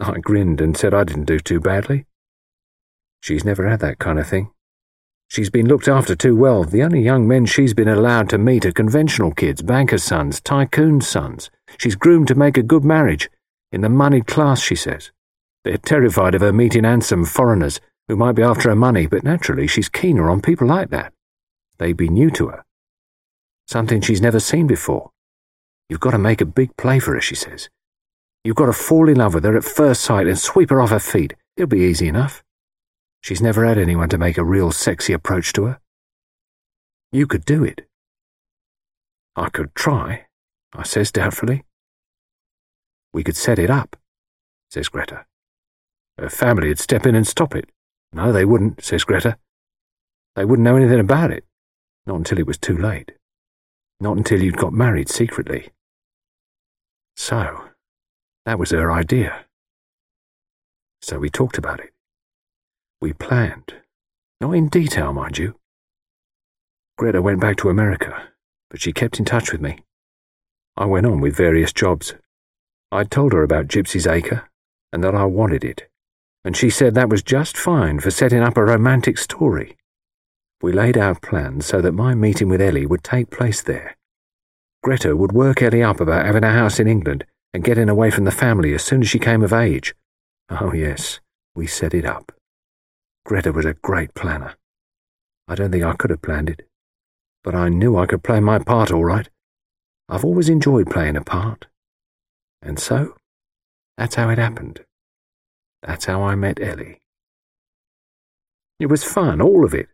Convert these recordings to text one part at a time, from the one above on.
I grinned and said I didn't do too badly. She's never had that kind of thing. She's been looked after too well. The only young men she's been allowed to meet are conventional kids, bankers' sons, tycoons' sons. She's groomed to make a good marriage, in the moneyed class, she says. They're terrified of her meeting handsome foreigners who might be after her money, but naturally she's keener on people like that. They'd be new to her. Something she's never seen before. You've got to make a big play for her, she says. You've got to fall in love with her at first sight and sweep her off her feet. It'll be easy enough. She's never had anyone to make a real sexy approach to her. You could do it. I could try, I says doubtfully. We could set it up, says Greta. Her family would step in and stop it. No, they wouldn't, says Greta. They wouldn't know anything about it. Not until it was too late. Not until you'd got married secretly. So, that was her idea. So we talked about it. We planned. Not in detail, mind you. Greta went back to America, but she kept in touch with me. I went on with various jobs. I'd told her about Gypsy's Acre and that I wanted it, and she said that was just fine for setting up a romantic story. We laid out plans so that my meeting with Ellie would take place there. Greta would work Ellie up about having a house in England and getting away from the family as soon as she came of age. Oh, yes, we set it up. Greta was a great planner. I don't think I could have planned it, but I knew I could play my part all right. I've always enjoyed playing a part. And so, that's how it happened. That's how I met Ellie. It was fun, all of it.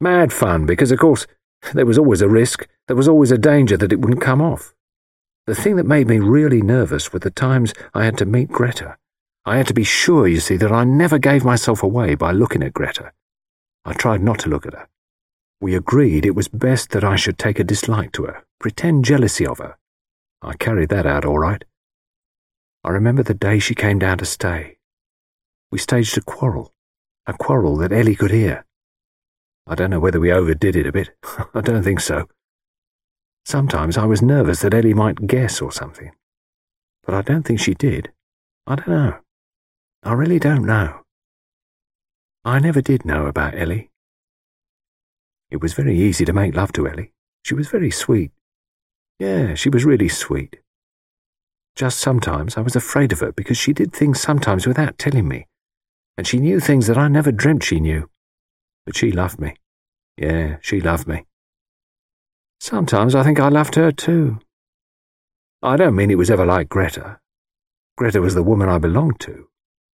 Mad fun, because of course, there was always a risk, there was always a danger that it wouldn't come off. The thing that made me really nervous were the times I had to meet Greta. I had to be sure, you see, that I never gave myself away by looking at Greta. I tried not to look at her. We agreed it was best that I should take a dislike to her, pretend jealousy of her. I carried that out all right. I remember the day she came down to stay. We staged a quarrel, a quarrel that Ellie could hear. I don't know whether we overdid it a bit. I don't think so. Sometimes I was nervous that Ellie might guess or something. But I don't think she did. I don't know. I really don't know. I never did know about Ellie. It was very easy to make love to Ellie. She was very sweet. Yeah, she was really sweet. Just sometimes I was afraid of her because she did things sometimes without telling me, and she knew things that I never dreamt she knew. But she loved me. Yeah, she loved me. Sometimes I think I loved her too. I don't mean it was ever like Greta. Greta was the woman I belonged to.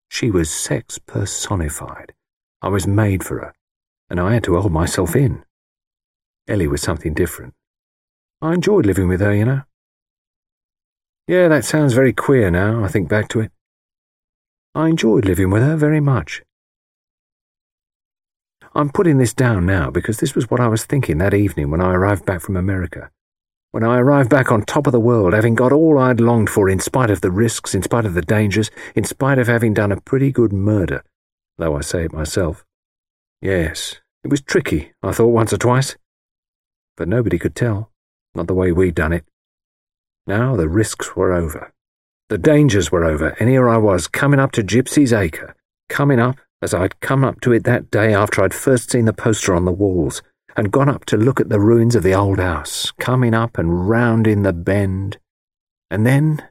She was sex personified. I was made for her, and I had to hold myself in. Ellie was something different. I enjoyed living with her, you know. Yeah, that sounds very queer now, I think back to it. I enjoyed living with her very much. I'm putting this down now because this was what I was thinking that evening when I arrived back from America. When I arrived back on top of the world, having got all I'd longed for in spite of the risks, in spite of the dangers, in spite of having done a pretty good murder, though I say it myself. Yes, it was tricky, I thought once or twice. But nobody could tell, not the way we'd done it. Now the risks were over. The dangers were over, and here I was, coming up to Gypsy's Acre, coming up as I'd come up to it that day after I'd first seen the poster on the walls, and gone up to look at the ruins of the old house, coming up and round in the bend. And then